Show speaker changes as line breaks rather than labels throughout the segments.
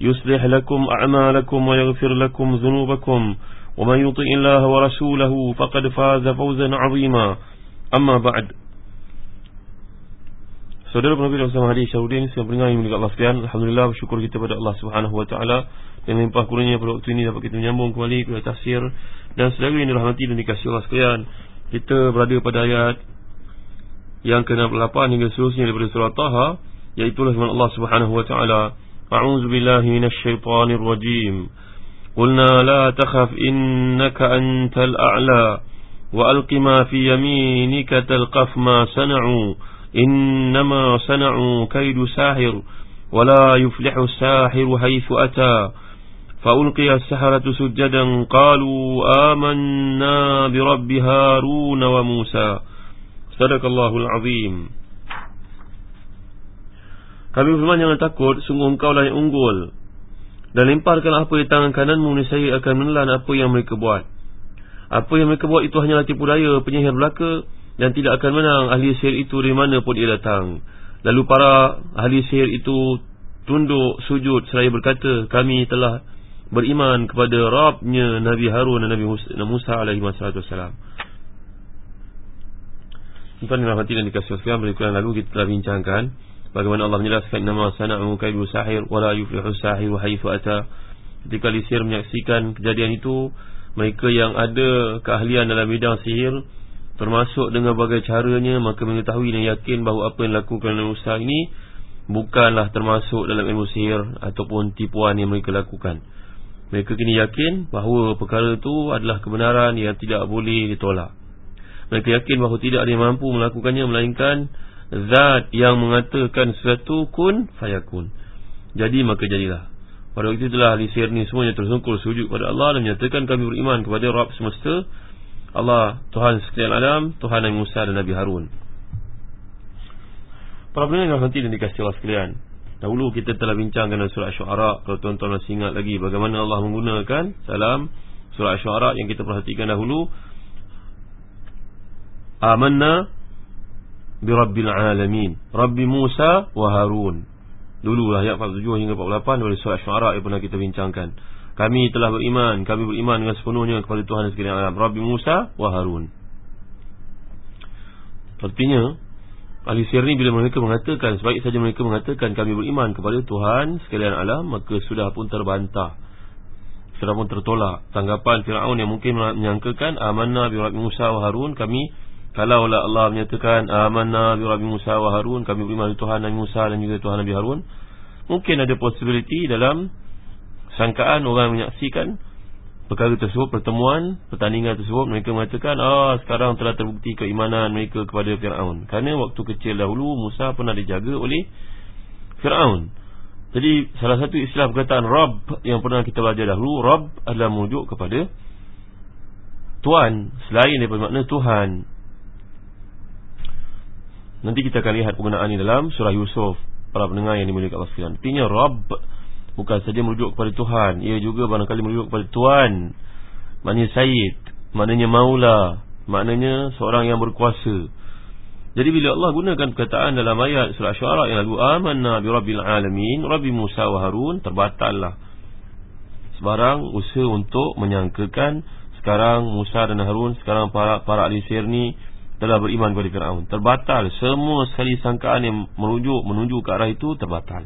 يصلح لكم أعمالكم ويغفر لكم ذنوبكم ومن يطئ الله ورسوله فقد فاز فوزا عظيما أما بعد Saudara Nabi Muhammad Hadi Syarudin Saya beringat yang mendekat Allah sekalian Alhamdulillah bersyukur kita pada Allah Subhanahu Wa Taala Dan melimpah kurangnya pada waktu ini Dapat kita menyambung kembali pada tafsir Dan saudara yang dirahmati dan dikasih Allah sekalian Kita berada pada ayat Yang ke-68 hingga seterusnya daripada surah Taha Iaitulah firman Allah Subhanahu Wa Taala أعوذ بالله من الشيطان الرجيم. قلنا لا تخف إنك أنت الأعلى. وألق ما في يمينك تلقف ما صنعوا. إنما صنعوا كيد ساحر ولا يفلح الساحر حيث أتى. فألقي السحرة سجدا قالوا آمنا برب هارون وموسى. صدق الله العظيم. Kami berfirman jangan takut Sungguh engkau lah yang unggul. Dan lemparkan apa di tangan kananmu Saya akan menelan apa yang mereka buat. Apa yang mereka buat itu hanyalah tipu daya Penyihir belaka Dan tidak akan menang ahli sihir itu dari mana pun dia datang. Lalu para ahli sihir itu Tunduk sujud seraya berkata Kami telah beriman kepada Rabnya Nabi Harun dan Nabi Musa alaihi wassalam. Tuan-tuan yang rahmati dan dikasih wassalamu Berikutan lalu kita telah bincangkan Bagaimana Allah menjelaskan nama sana'u kaidu sahir wala yuflihu sahiru haitsu ata. Ketika Lisir menyaksikan kejadian itu, mereka yang ada keahlian dalam bidang sihir termasuk dengan berbagai caranya maka mengetahui dan yakin bahawa apa yang dilakukan oleh Musa ini bukanlah termasuk dalam ilmu sihir ataupun tipuan yang mereka lakukan. Mereka kini yakin bahawa perkara itu adalah kebenaran yang tidak boleh ditolak. Mereka yakin bahawa tidak ada yang mampu melakukannya melainkan Zat yang mengatakan sesuatu kun fayakun. Jadi maka jadilah. Pada waktu itulah ahli sihir ni semuanya tersungkur sujud kepada Allah Dan menyatakan kami beriman kepada Rabb semesta. Allah Tuhan sekalian alam Tuhan Nabi Musa dan Nabi Harun. Para pendengar yang nanti dan dikasih Allah sekalian Dahulu kita telah bincangkan dalam surah Syu'ara Kalau tuan-tuan masih ingat lagi bagaimana Allah menggunakan Salam surah Syu'ara yang kita perhatikan dahulu. Amanna birabbil alamin. Rabbi musa wa harun. Dululah ayat 47 hingga 48 dari surah syuara yang pernah kita bincangkan. Kami telah beriman kami beriman dengan sepenuhnya kepada Tuhan sekalian alam. Rabbi musa wa harun. Artinya ahli sihir ni bila mereka mengatakan sebaik saja mereka mengatakan kami beriman kepada Tuhan sekalian alam maka sudah pun terbantah. Sudah pun tertolak. Tanggapan Firaun yang mungkin menyangkakan amanna bi rabbi musa wa harun kami kalau Allah menyatakan amanna bi rabbi Musa wa Harun kami beriman Tuhan Nabi Musa dan juga Tuhan Nabi Harun mungkin ada possibility dalam sangkaan orang menyaksikan perkara tersebut pertemuan pertandingan tersebut mereka mengatakan ah sekarang telah terbukti keimanan mereka kepada Firaun. Kerana waktu kecil dahulu Musa pernah dijaga oleh Firaun. Jadi salah satu istilah perkataan Rabb yang pernah kita belajar dahulu Rabb adalah merujuk kepada Tuhan. Selain daripada makna Tuhan Nanti kita akan lihat penggunaan ini dalam surah Yusuf. Para pendengar yang dimuliakan Allah sekalian. Artinya Rabb Bukan saja merujuk kepada Tuhan. Ia juga barangkali merujuk kepada Tuhan Maknanya Sayyid. Maknanya Maula. Maknanya seorang yang berkuasa. Jadi bila Allah gunakan perkataan dalam ayat surah syuara yang lalu Amanna bi Rabbil Alamin Rabbi Musa wa Harun Terbatal lah Sebarang usaha untuk menyangkakan Sekarang Musa dan Harun Sekarang para, para ahli sihir ni telah beriman kepada Firaun terbatal semua sekali sangkaan yang merujuk menuju ke arah itu terbatal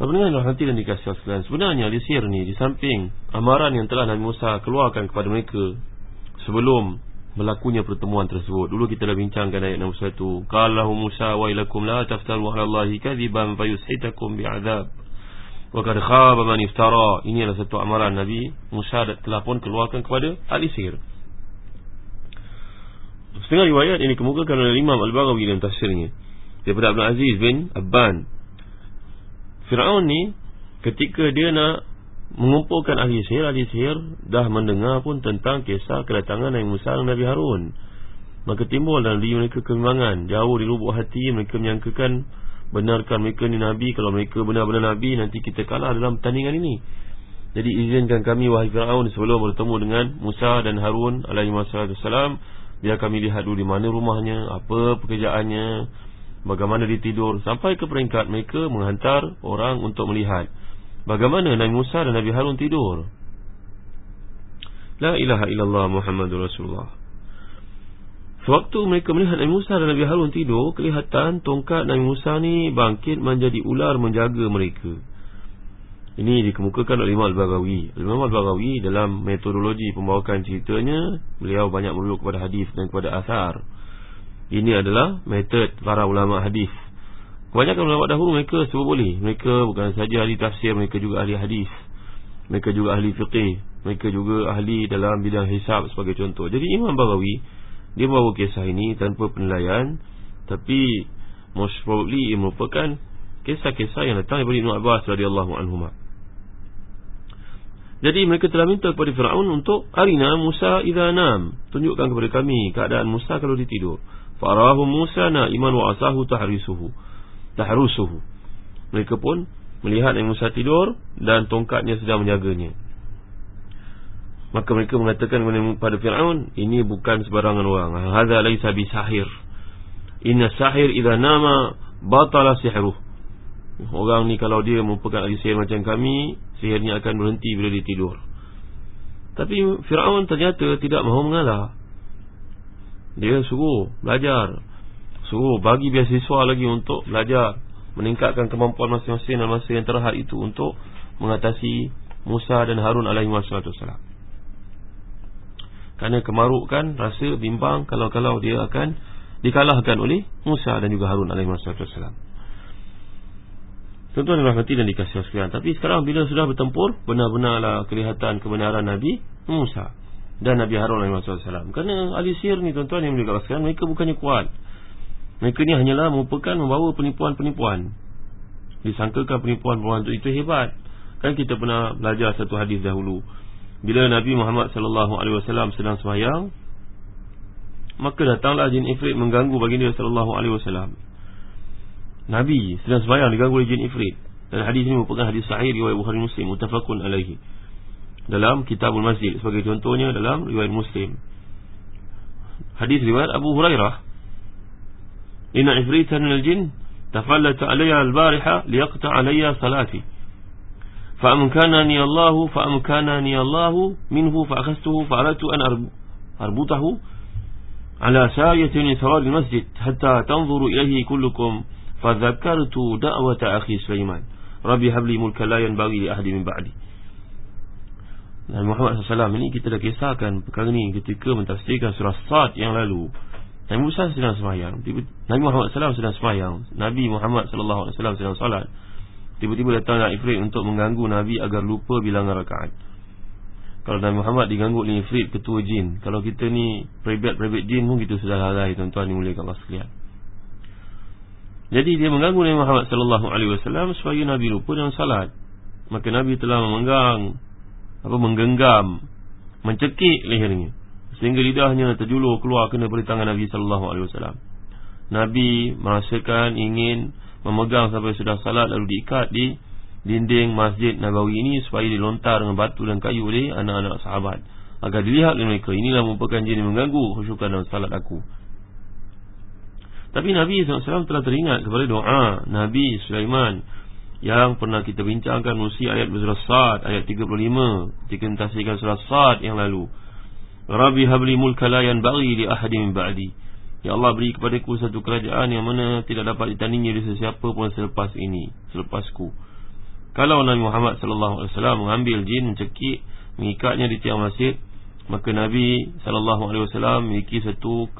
Sebenarnya hati dan dikasih sekalian Sebenarnya sihir ni Di samping amaran yang telah Nabi Musa keluarkan kepada mereka sebelum berlakunya pertemuan tersebut. Dulu kita dah bincangkan ayat 61. Qala Musa wa ilakum la taftaru 'ala Allahi kadhiban fayushitakum bi'adzab. Wa qad khaba man iftara. Ini adalah satu amaran Nabi Musa telah pun keluarkan kepada ahli sihir. Setengah riwayat ini kemukakan oleh Imam Al-Baghawi dalam tafsirnya. Daripada Abdul Aziz bin Abban. Fir'aun ni ketika dia nak mengumpulkan ahli sihir ahli sihir dah mendengar pun tentang kisah kedatangan Nabi Musa dan Nabi Harun maka timbul dalam diri mereka kebimbangan jauh di lubuk hati mereka menyangkakan benarkan mereka ni Nabi kalau mereka benar-benar Nabi nanti kita kalah dalam pertandingan ini jadi izinkan kami wahai Fir'aun sebelum bertemu dengan Musa dan Harun alaihi wassalam biar kami lihat dulu di mana rumahnya apa pekerjaannya bagaimana dia tidur. Sampai ke peringkat mereka menghantar orang untuk melihat Bagaimana Nabi Musa dan Nabi Harun tidur. La ilaha illallah Muhammadur Rasulullah. Sewaktu mereka melihat Nabi Musa dan Nabi Harun tidur Kelihatan tongkat Nabi Musa ni bangkit menjadi ular menjaga mereka Ini dikemukakan oleh Imam Al-Baghawi. Imam Al-Baghawi dalam metodologi pembawakan ceritanya Beliau banyak merujuk kepada hadis dan kepada asar. Ini adalah metod para ulama hadis. Kebanyakan ulama dahulu mereka semua boleh. Mereka bukan saja ahli tafsir Mereka juga ahli hadis. Mereka juga ahli fiqih. Mereka juga ahli dalam bidang hisab sebagai contoh. Jadi Imam Barawi Dia bawa kisah ini tanpa penilaian Tapi Most probably merupakan Kisah-kisah yang datang daripada Ibn Abbas radhiyallahu anhu. Jadi mereka telah minta kepada Fir'aun untuk Arina Musa idhanam Tunjukkan kepada kami keadaan Musa kalau ditidur Farahu Musa na iman wa asahu tahrisuhu tahrusuhu. Mereka pun melihat Nabi Musa tidur dan tongkatnya sedang menjaganya. Maka mereka mengatakan kepada Firaun ini bukan sebarangan orang. Hadza laisa bisahir. Inna sahir idza nama batala sihruh orang ni kalau dia ahli sihir macam kami sihirnya akan berhenti bila dia tidur. Tapi Firaun ternyata tidak mahu mengalah. Dia suruh belajar. Suruh bagi beasiswa lagi untuk belajar. Meningkatkan kemampuan masing-masing dan masa yang terhad itu Untuk mengatasi Musa dan Harun alaihi wassalam. Kerana kemaruk kan rasa bimbang Kalau-kalau dia akan dikalahkan oleh Musa dan juga Harun alaihi wassalam Tentu adalah hati dan dikasih sekalian. Tapi sekarang bila sudah bertempur Benar-benarlah kelihatan kebenaran Nabi Musa Dan Nabi Harun wassalam Kerana ahli sihir ni tuan-tuan yang boleh katakan Mereka bukannya kuat. Mereka ni hanyalah merupakan membawa penipuan-penipuan. Disangkakan penipuan-penipuan itu, itu hebat. Kan kita pernah belajar satu hadis dahulu. Bila Nabi Muhammad SAW sedang semayang Maka datanglah jin ifrit mengganggu baginda SAW Nabi sedang semayang diganggu oleh jin ifrit Dan hadis ini merupakan hadis sahih riwayat Bukhari Muslim Mutafakun alaihi Dalam kitabul masjid Sebagai contohnya dalam riwayat Muslim Hadis riwayat Abu Hurairah إن عفريتا من الجن تفلت علي البارحة ليقطع علي صلاتي فأمكنني الله فأمكنني الله منه فأخذته فأردت أن أربطه على ساية المسجد حتى تنظر إليه كلكم fadzakartu da'wata akhi Sulaiman. Rabbi habli mulka la yanbaghi li ahli min ba'di. Nabi Muhammad SAW ini kita dah kisahkan perkara ini ketika mentafsirkan surah Sad yang lalu. Nabi Musa sedang semayang. Nabi Muhammad SAW sedang semayang. Nabi Muhammad SAW sedang salat Tiba-tiba datang nak ifrit untuk mengganggu Nabi agar lupa bilangan rakaat. Kalau Nabi Muhammad diganggu oleh ifrit ketua jin. Kalau kita ni private-private jin pun kita sudah lalai tuan-tuan dimulihkan Allah sekalian. Jadi dia mengganggu Nabi Muhammad SAW supaya Nabi lupa dalam salat Maka Nabi telah memegang apa menggenggam mencekik lehernya sehingga lidahnya terjulur keluar kena beri tangan Nabi sallallahu alaihi wasallam. Nabi merasakan ingin memegang sampai sudah salat lalu diikat di dinding Masjid Nabawi ini supaya dilontar dengan batu dan kayu oleh anak-anak sahabat agar dilihat oleh mereka inilah merupakan jenis mengganggu khusyukan dalam salat aku. Tapi Nabi SAW telah teringat kepada doa Nabi Sulaiman yang pernah kita bincangkan musi ayat surah Sad ayat 35 jika mentasihkan surah Sad yang lalu Rabbi habli mulka la yanbaghi li ahadin min ba'di. Ya Allah beri kepadaku satu kerajaan yang mana tidak dapat ditandingi oleh sesiapa pun selepas ini, selepasku. Kalau Nabi Muhammad sallallahu alaihi wasallam mengambil jin mencekik Mengikatnya di tiang masjid Maka Nabi SAW memiliki satu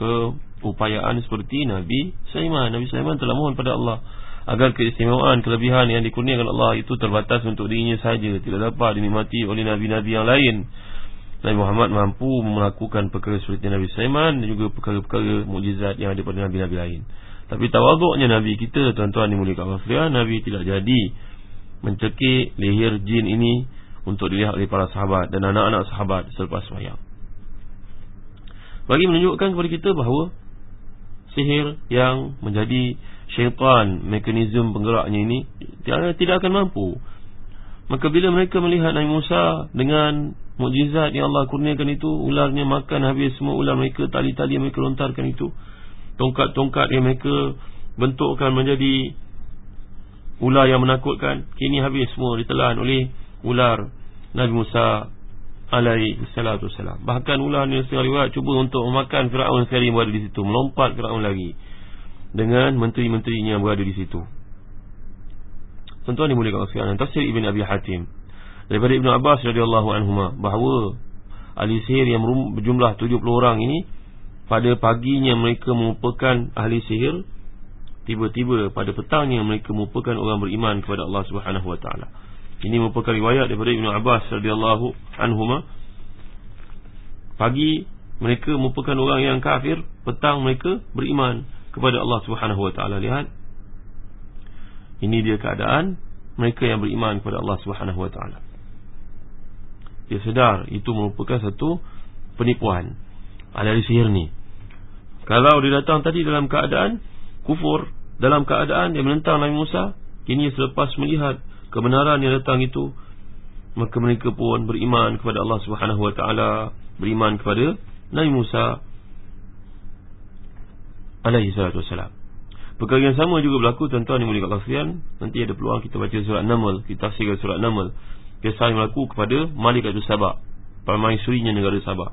keupayaan seperti Nabi Sulaiman. Nabi Sulaiman telah mohon pada Allah Agar keistimewaan, kelebihan yang dikurniakan Allah Itu terbatas untuk dirinya saja. Tidak dapat dinikmati oleh Nabi-Nabi yang lain. Nabi Muhammad mampu melakukan perkara seperti Nabi Sulaiman Dan juga perkara-perkara mujizat yang ada pada Nabi-Nabi lain. Tapi tawaduknya Nabi kita Tuan-tuan dimulikan Allah Nabi tidak jadi Mencekik leher jin ini Untuk dilihat oleh para sahabat Dan anak-anak sahabat selepas wayang Bagi menunjukkan kepada kita bahawa Sihir yang menjadi syaitan Mekanisme penggeraknya ini Tidak akan mampu. Maka bila mereka melihat Nabi Musa Dengan mukjizat yang Allah kurniakan itu ularnya makan habis semua ular mereka tali-tali yang mereka lontarkan itu tongkat-tongkat yang mereka bentukkan menjadi ular yang menakutkan kini habis semua ditelan oleh ular Nabi Musa alaihi salatu wasalam bahkan ular ni sekali riwayat cuba untuk memakan Firaun sekali yang berada di situ. Melompat Firaun lagi. Dengan menteri-menterinya yang berada di situ. Tuan-tuan dimulakan sekalian Tafsir Ibn Abi Hatim daripada Ibn Abbas radhiyallahu anhuma bahawa ahli sihir yang berjumlah 70 orang ini pada paginya mereka merupakan ahli sihir tiba-tiba pada petangnya mereka merupakan orang beriman kepada Allah Subhanahu wa taala ini merupakan riwayat daripada Ibn Abbas radhiyallahu anhuma. Pagi mereka merupakan orang yang kafir. Petang mereka beriman kepada Allah Subhanahu wa taala. Lihat. Ini dia keadaan mereka yang beriman kepada Allah Subhanahu wa taala. Dia sedar itu merupakan satu penipuan. Ahli sihir ni. Kalau dia datang tadi dalam keadaan kufur dalam keadaan dia menentang Nabi Musa kini selepas melihat kebenaran yang datang itu maka mereka pun beriman kepada Allah Subhanahu wa taala beriman kepada Nabi Musa alaihi salatu wasalam perkara yang sama juga berlaku tuan-tuan yang mulia kat nanti ada peluang kita baca surat Naml kita tafsirkan surat Naml. Kisah yang berlaku kepada Malik Atu Sabah Permaisurinya negara Sabah.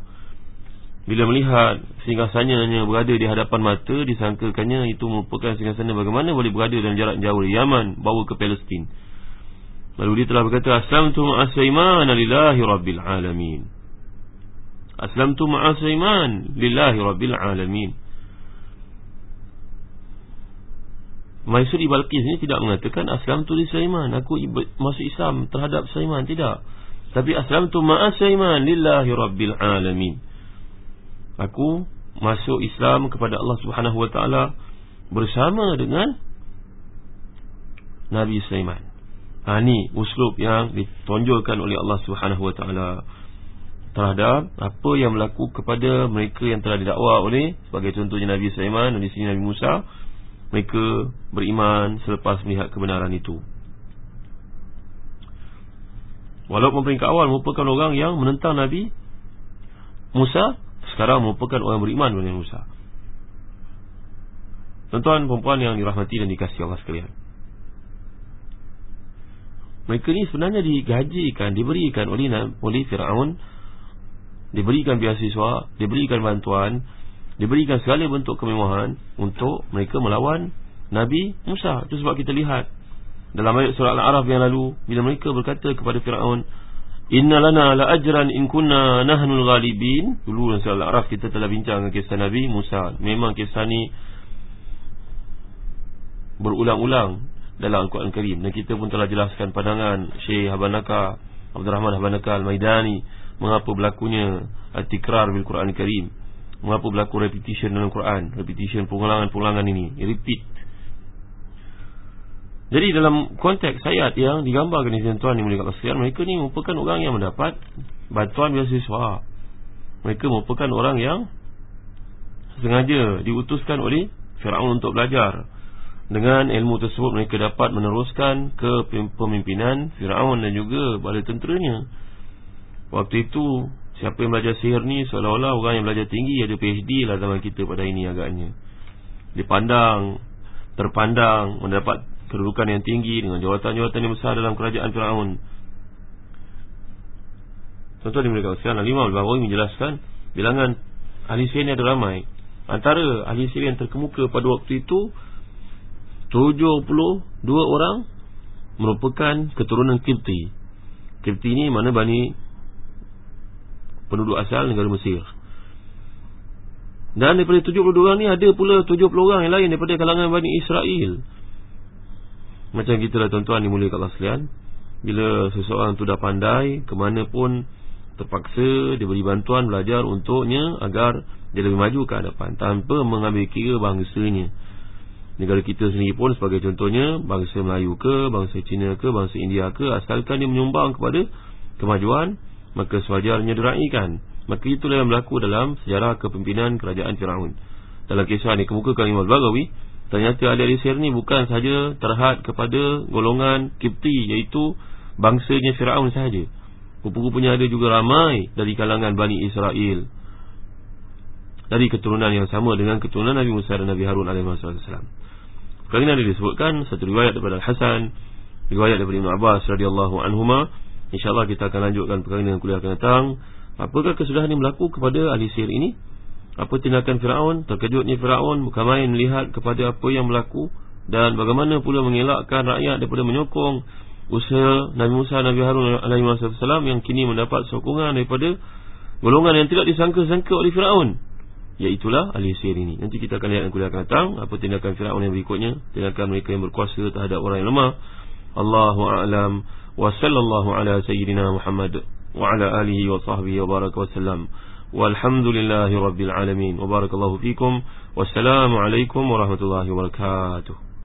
Bila melihat singgasannya hanya berada di hadapan mata Disangkakannya itu merupakan singgasana bagaimana boleh berada dalam jarak jauh dari Yaman Bawa ke Palestin Lalu dia telah berkata Aslamtu ma'asaiman lillahi rabbil alamin. Aslamtu ma'asaiman lillahi rabbil alamin. Maisuri Balqis ini tidak mengatakan Aslam tu di Sulaiman. Aku masuk Islam terhadap Sulaiman. Tidak. Tapi Aslam tu ma'as Sulaiman Lillahi Rabbil Alamin. Aku masuk Islam kepada Allah Subhanahu Wa Taala Bersama dengan Nabi Sulaiman ha, Ini uslub yang ditonjolkan oleh Allah Subhanahu Wa Taala terhadap apa yang berlaku kepada mereka yang telah didakwa oleh sebagai contohnya Nabi Sulaiman dan di sini Nabi Musa mereka beriman selepas melihat kebenaran itu. Walaupun peringkat awal merupakan orang yang menentang Nabi Musa Sekarang merupakan orang beriman dengan Musa. Tuan-tuan perempuan yang dirahmati dan dikasih Allah sekalian Mereka ni sebenarnya digajikan Diberikan oleh, oleh Fir'aun Diberikan biasiswa Diberikan bantuan diberikan segala bentuk kemewahan untuk mereka melawan Nabi Musa. Itu sebab kita lihat dalam ayat surah Al-A'raf yang lalu bila mereka berkata kepada Firaun, "Inna lana la ajran in kunna nahnul ghalibin." Dulu dalam surah Al-A'raf kita telah bincang tentang kisah Nabi Musa. Memang kisah ni berulang-ulang dalam Al-Quran Karim. Dan kita pun telah jelaskan pandangan Syekh Habanaka Abdul Rahman Habanaka Al-Maidani mengapa berlakunya al-tikrar bil Quran Karim. Mengapa berlaku repetition dalam Quran. Repetition pengulangan-pengulangan ini. Repeat. Jadi dalam konteks ayat yang digambarkan di tuan yang mulia sekalian Mereka ni merupakan orang yang mendapat Bantuan beasiswa. Mereka merupakan orang yang Sengaja diutuskan oleh Fir'aun untuk belajar Dengan ilmu tersebut mereka dapat meneruskan Ke pemimpinan Fir'aun dan juga bala tenteranya. Waktu itu Siapa yang belajar sihir ni Seolah-olah orang yang belajar tinggi Ada PhD lah zaman kita pada ini agaknya. Dipandang Terpandang Mendapat kedudukan yang tinggi Dengan jawatan-jawatan yang besar dalam kerajaan Fir'aun. Contoh di mereka sekarang Lima bahawa menjelaskan Bilangan ahli sihir ni ada ramai. Antara ahli sihir yang terkemuka pada waktu itu 72 orang Merupakan keturunan Kipti Kipti ni mana Bani penduduk asal negara Mesir. Dan daripada 70 orang ni ada pula 70 orang yang lain daripada kalangan Bani Israel. Macam kita lah tuan-tuan dimulai kat sekalian. Bila seseorang tu dah pandai, ke mana pun terpaksa diberi bantuan belajar untuknya agar dia lebih maju ke hadapan tanpa mengambil kira bangsanya. Negara kita sendiri pun sebagai contohnya bangsa Melayu ke, bangsa Cina ke, bangsa India ke asalkan dia menyumbang kepada kemajuan maka sewajarnya diraikan. Maka itulah yang berlaku dalam sejarah kepimpinan kerajaan Firaun. Dalam kisah ini kemukakan Imam Bagawi, ternyata ahli Sir ini bukan sahaja terhad kepada golongan Kipti iaitu bangsanya Firaun sahaja. Rupa-rupanya ada juga ramai dari kalangan Bani Israel dari keturunan yang sama dengan keturunan Nabi Musa dan Nabi Harun alaihi Kali ini disebutkan satu riwayat daripada Al-Hasan, riwayat daripada Ibn Abbas radhiyallahu anhuma. Insyaallah kita akan lanjutkan perkara ini dengan kuliah akan datang. Apakah kesudahan yang berlaku kepada ahli sihir ini? Apa tindakan Firaun? Terkejutnya Firaun bukan main melihat kepada apa yang berlaku dan bagaimana pula mengelakkan rakyat daripada menyokong usaha Nabi Musa Nabi Harun alaihi wasallam yang kini mendapat sokongan daripada golongan yang tidak disangka-sangka oleh Firaun. Iaitulah Ahli Sihir ini. Nanti kita akan lihat yang kuliah akan datang Apa tindakan Fir'aun yang berikutnya. Tindakan mereka yang berkuasa terhadap orang yang lemah. Allahuaklam Wa sallallahu ala sayyidina Muhammad Wa ala alihi wa sahbihi wa baraka wa sallam. Walhamdulillahi rabbil alamin. Wa barakallahu fikum. Wassalamualaikum warahmatullahi wabarakatuh.